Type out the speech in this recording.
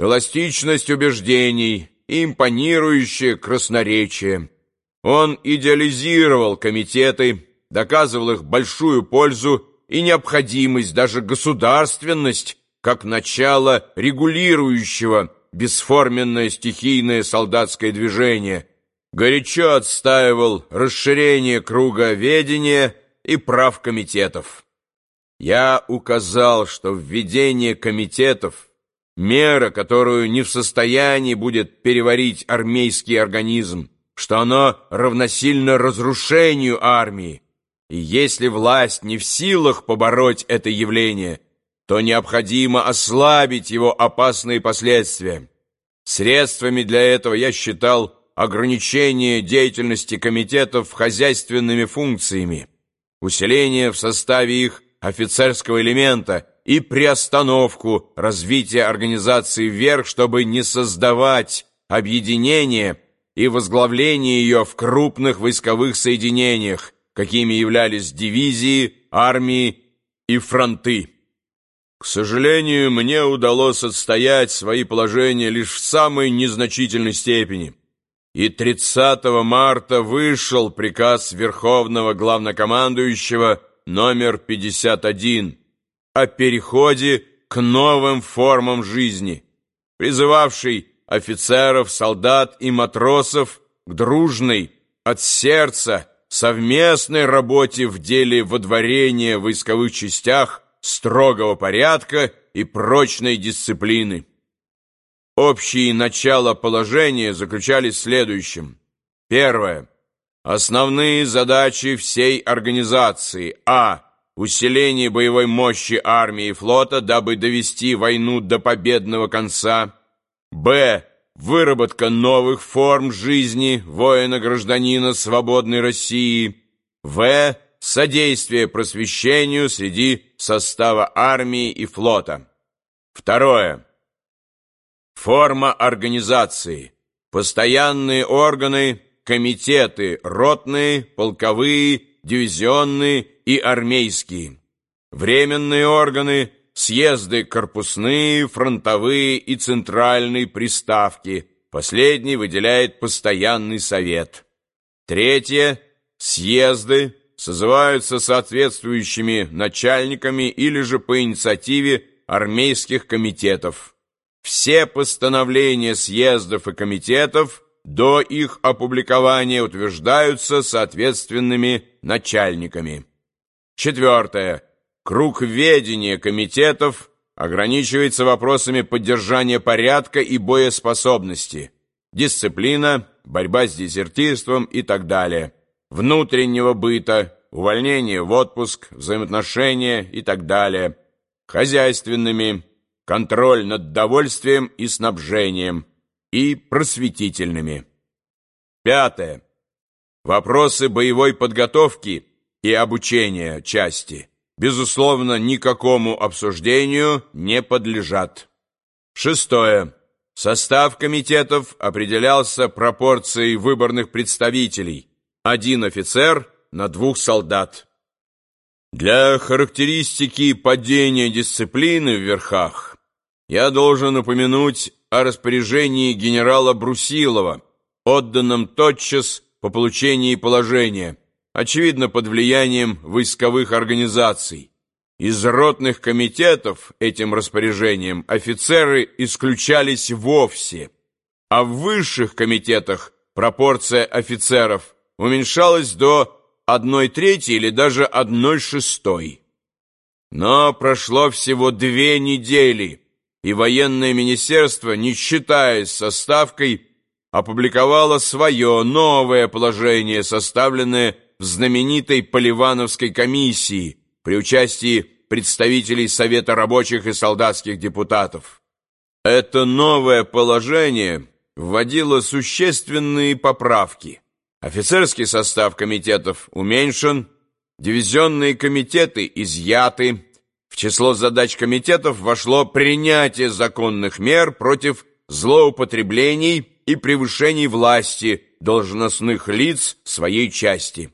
эластичность убеждений импонирующее красноречие. Он идеализировал комитеты, доказывал их большую пользу и необходимость, даже государственность, как начало регулирующего бесформенное стихийное солдатское движение, горячо отстаивал расширение круга ведения и прав комитетов. Я указал, что введение комитетов – мера, которую не в состоянии будет переварить армейский организм, что оно равносильно разрушению армии, и если власть не в силах побороть это явление, то необходимо ослабить его опасные последствия. Средствами для этого я считал ограничение деятельности комитетов хозяйственными функциями, усиление в составе их офицерского элемента и приостановку развития организации вверх, чтобы не создавать объединение и возглавление ее в крупных войсковых соединениях, какими являлись дивизии, армии и фронты. К сожалению, мне удалось отстоять свои положения лишь в самой незначительной степени. И 30 марта вышел приказ Верховного Главнокомандующего номер 51 о переходе к новым формам жизни, призывавший офицеров, солдат и матросов к дружной, от сердца, совместной работе в деле водворения в войсковых частях строгого порядка и прочной дисциплины. Общие начала положения заключались в следующем. Первое. Основные задачи всей организации. А. Усиление боевой мощи армии и флота, дабы довести войну до победного конца. Б. Выработка новых форм жизни воина-гражданина свободной России. В содействие просвещению среди состава армии и флота. Второе. Форма организации. Постоянные органы, комитеты ротные, полковые, дивизионные и армейские. Временные органы, съезды корпусные, фронтовые и центральные приставки. Последний выделяет постоянный совет. Третье. Съезды, созываются соответствующими начальниками или же по инициативе армейских комитетов. Все постановления съездов и комитетов до их опубликования утверждаются соответственными начальниками. Четвертое. Круг ведения комитетов ограничивается вопросами поддержания порядка и боеспособности, дисциплина, борьба с дезертирством и так далее внутреннего быта, увольнение в отпуск, взаимоотношения и так далее, хозяйственными, контроль над довольствием и снабжением и просветительными. Пятое. Вопросы боевой подготовки и обучения части, безусловно, никакому обсуждению не подлежат. Шестое. Состав комитетов определялся пропорцией выборных представителей – один офицер на двух солдат. Для характеристики падения дисциплины в верхах я должен упомянуть о распоряжении генерала Брусилова, отданном тотчас по получении положения, очевидно под влиянием войсковых организаций. Из ротных комитетов этим распоряжением офицеры исключались вовсе, а в высших комитетах пропорция офицеров – уменьшалось до одной трети или даже одной шестой. Но прошло всего две недели, и военное министерство, не считаясь со ставкой, опубликовало свое новое положение, составленное в знаменитой Поливановской комиссии при участии представителей Совета рабочих и солдатских депутатов. Это новое положение вводило существенные поправки – Офицерский состав комитетов уменьшен, дивизионные комитеты изъяты. Число задач комитетов вошло принятие законных мер против злоупотреблений и превышений власти должностных лиц своей части.